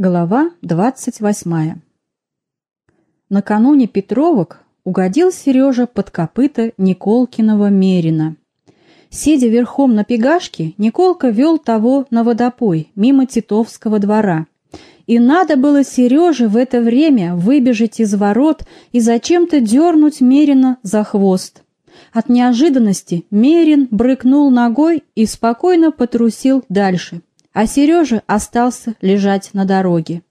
Глава двадцать восьмая Накануне Петровок угодил Сережа под копыта Николкиного Мерина. Сидя верхом на пегашке, Николка вел того на водопой, мимо Титовского двора. И надо было Сереже в это время выбежать из ворот и зачем-то дернуть Мерина за хвост. От неожиданности Мерин брыкнул ногой и спокойно потрусил дальше, а Сережа остался лежать на дороге.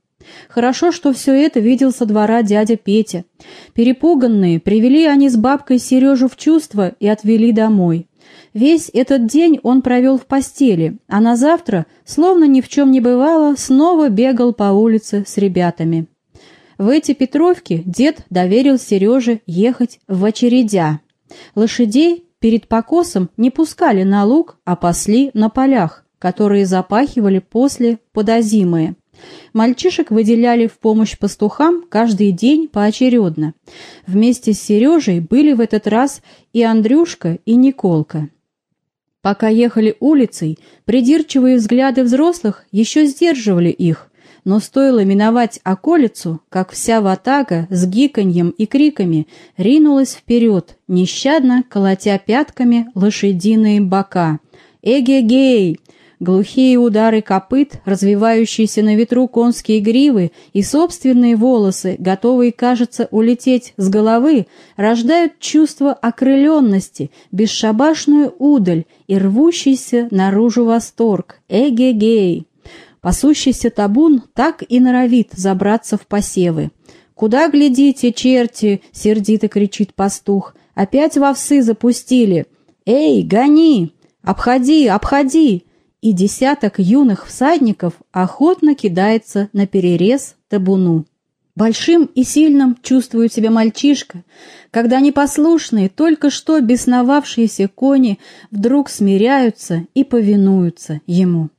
Хорошо, что все это видел со двора дядя Петя. Перепуганные привели они с бабкой Сережу в чувство и отвели домой. Весь этот день он провел в постели, а на завтра, словно ни в чем не бывало, снова бегал по улице с ребятами. В эти Петровки дед доверил Сереже ехать в очередя. Лошадей перед покосом не пускали на луг, а пасли на полях, которые запахивали после подозимые. Мальчишек выделяли в помощь пастухам каждый день поочередно. Вместе с Сережей были в этот раз и Андрюшка, и Николка. Пока ехали улицей, придирчивые взгляды взрослых еще сдерживали их, но стоило миновать околицу, как вся ватага с гиканьем и криками ринулась вперед, нещадно колотя пятками лошадиные бока. «Эге-гей! Глухие удары копыт, развивающиеся на ветру конские гривы и собственные волосы, готовые, кажется, улететь с головы, рождают чувство окрыленности, бесшабашную удаль и рвущийся наружу восторг. Эге-гей! Пасущийся табун так и норовит забраться в посевы. «Куда глядите, черти?» — сердито кричит пастух. «Опять вовсы запустили! Эй, гони! Обходи, обходи!» И десяток юных всадников охотно кидается на перерез табуну. Большим и сильным чувствует себя мальчишка, когда непослушные, только что бесновавшиеся кони вдруг смиряются и повинуются ему.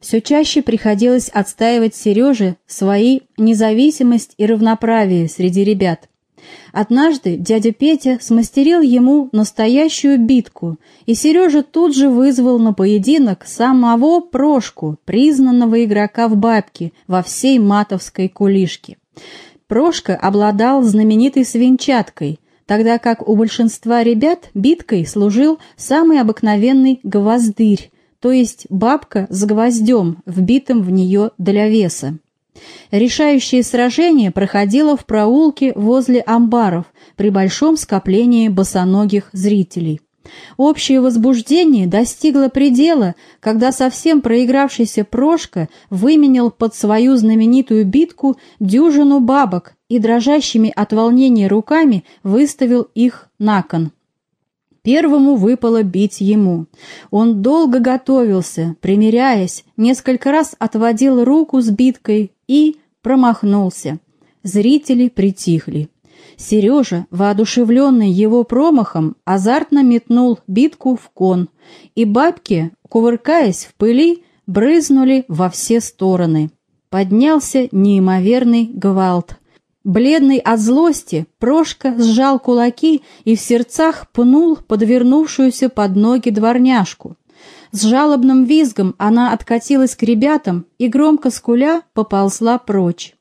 Все чаще приходилось отстаивать Сереже свои независимость и равноправие среди ребят – Однажды дядя Петя смастерил ему настоящую битку, и Сережа тут же вызвал на поединок самого Прошку, признанного игрока в бабке во всей матовской кулишке. Прошка обладал знаменитой свинчаткой, тогда как у большинства ребят биткой служил самый обыкновенный гвоздырь, то есть бабка с гвоздем, вбитым в нее для веса. Решающее сражение проходило в проулке возле амбаров при большом скоплении босоногих зрителей. Общее возбуждение достигло предела, когда совсем проигравшийся Прошка выменял под свою знаменитую битку дюжину бабок и дрожащими от волнения руками выставил их на кон. Первому выпало бить ему. Он долго готовился, примиряясь, несколько раз отводил руку с биткой и промахнулся. Зрители притихли. Сережа, воодушевленный его промахом, азартно метнул битку в кон, и бабки, кувыркаясь в пыли, брызнули во все стороны. Поднялся неимоверный гвалт. Бледный от злости, Прошка сжал кулаки и в сердцах пнул подвернувшуюся под ноги дворняжку. С жалобным визгом она откатилась к ребятам и, громко скуля, поползла прочь.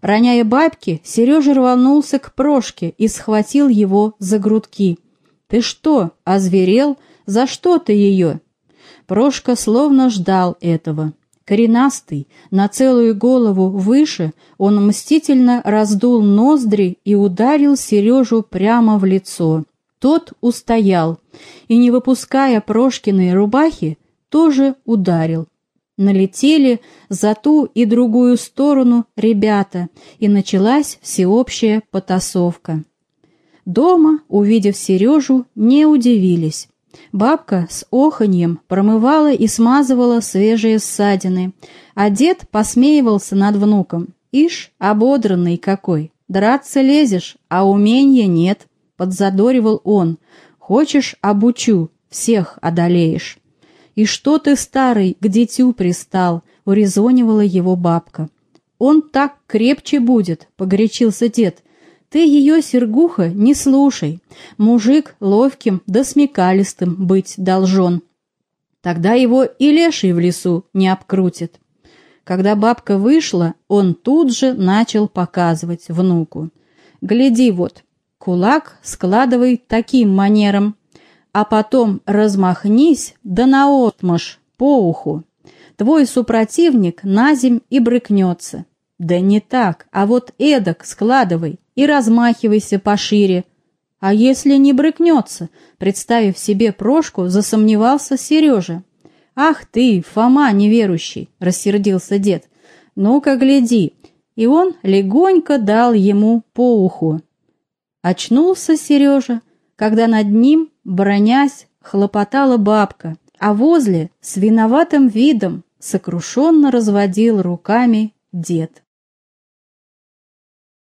Роняя бабки, Сережа рванулся к Прошке и схватил его за грудки. «Ты что, озверел? За что ты ее?» Прошка словно ждал этого. Коренастый, на целую голову выше, он мстительно раздул ноздри и ударил Сережу прямо в лицо. Тот устоял и, не выпуская Прошкиной рубахи, тоже ударил. Налетели за ту и другую сторону ребята, и началась всеобщая потасовка. Дома, увидев Сережу, не удивились. Бабка с оханьем промывала и смазывала свежие ссадины, а дед посмеивался над внуком. «Ишь, ободранный какой! Драться лезешь, а умения нет!» — подзадоривал он. «Хочешь, обучу, всех одолеешь!» «И что ты, старый, к дитю пристал?» — урезонивала его бабка. «Он так крепче будет!» — погорячился дед — ты ее, Сергуха, не слушай. Мужик ловким да смекалистым быть должен. Тогда его и леший в лесу не обкрутит. Когда бабка вышла, он тут же начал показывать внуку. «Гляди вот, кулак складывай таким манером, а потом размахнись да наотмашь по уху. Твой супротивник на земь и брыкнется. Да не так, а вот эдак складывай и размахивайся пошире. А если не брыкнется, представив себе Прошку, засомневался Сережа. «Ах ты, Фома неверующий!» — рассердился дед. «Ну-ка, гляди!» И он легонько дал ему по уху. Очнулся Сережа, когда над ним, бронясь, хлопотала бабка, а возле с виноватым видом сокрушенно разводил руками дед.